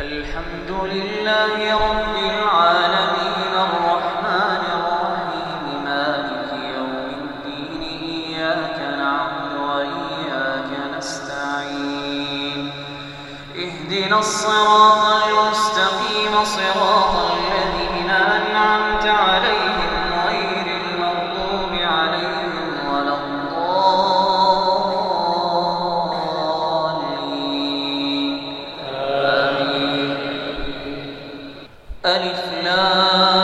الحمد لله رب na.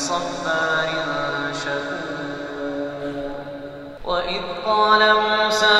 صبار شكور. وإذ قال موسى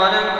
قال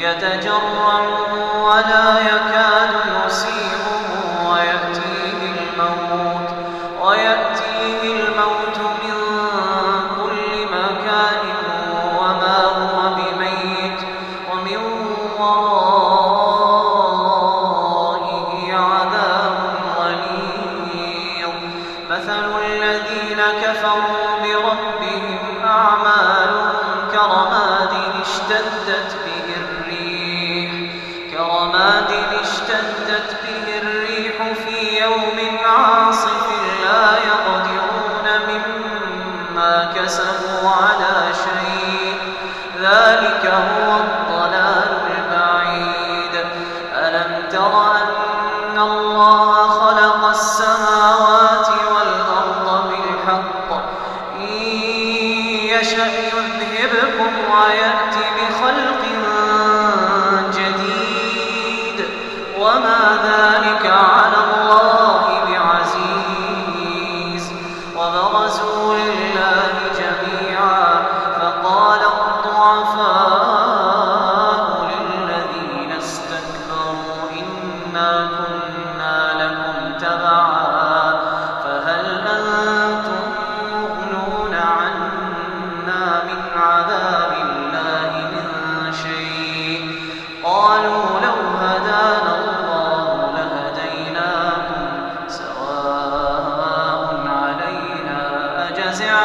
يتجرع كرماد اشتدت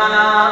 أجزعنا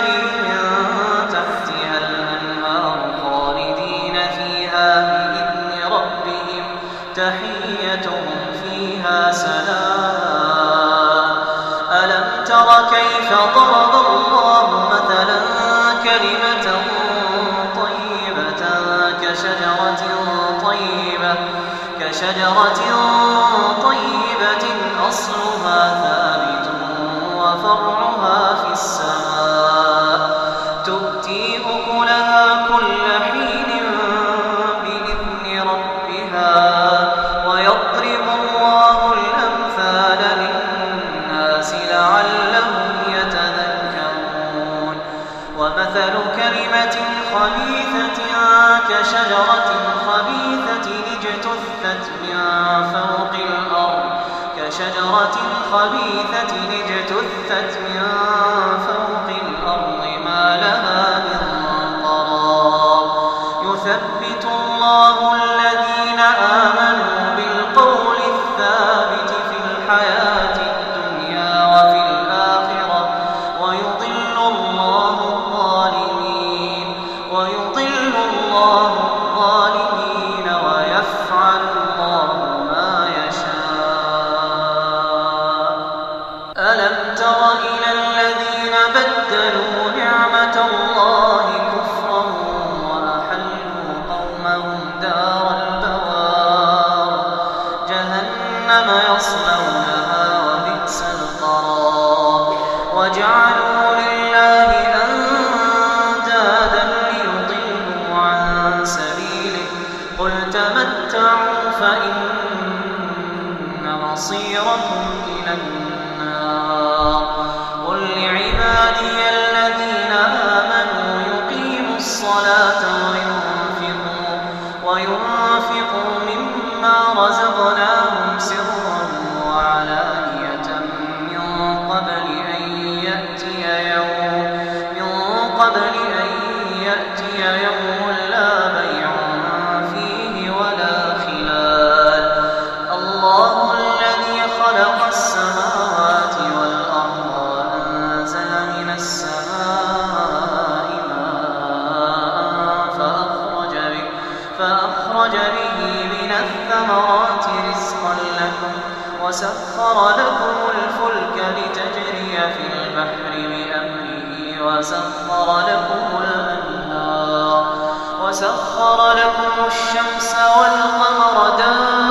وسخر لكم الأنهار وسخر لكم الشمس والقمر دائبين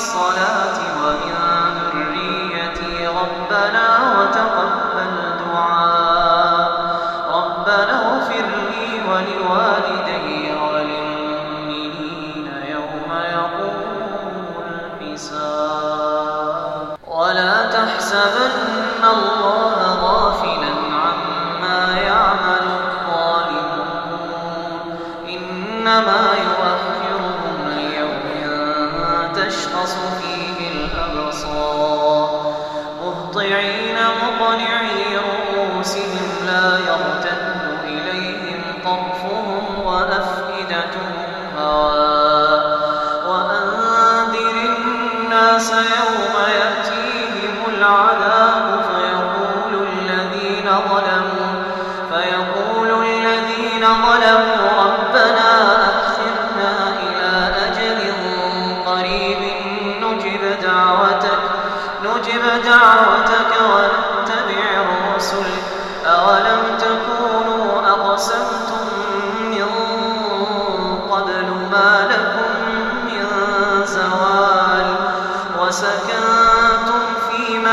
الصلاة ومن ذريتي ربنا وتقبل upon the earth.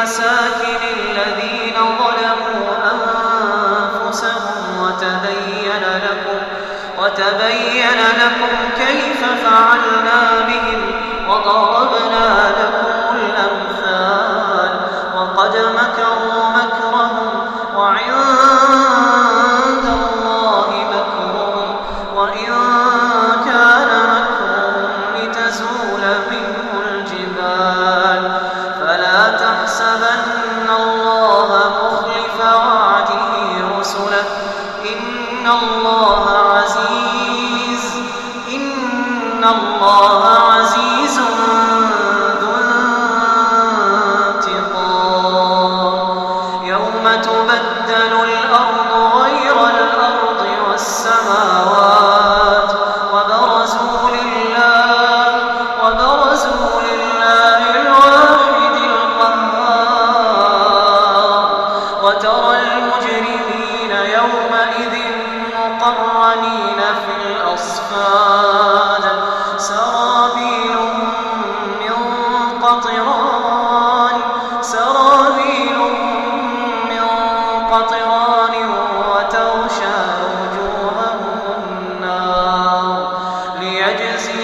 وتبين السماوات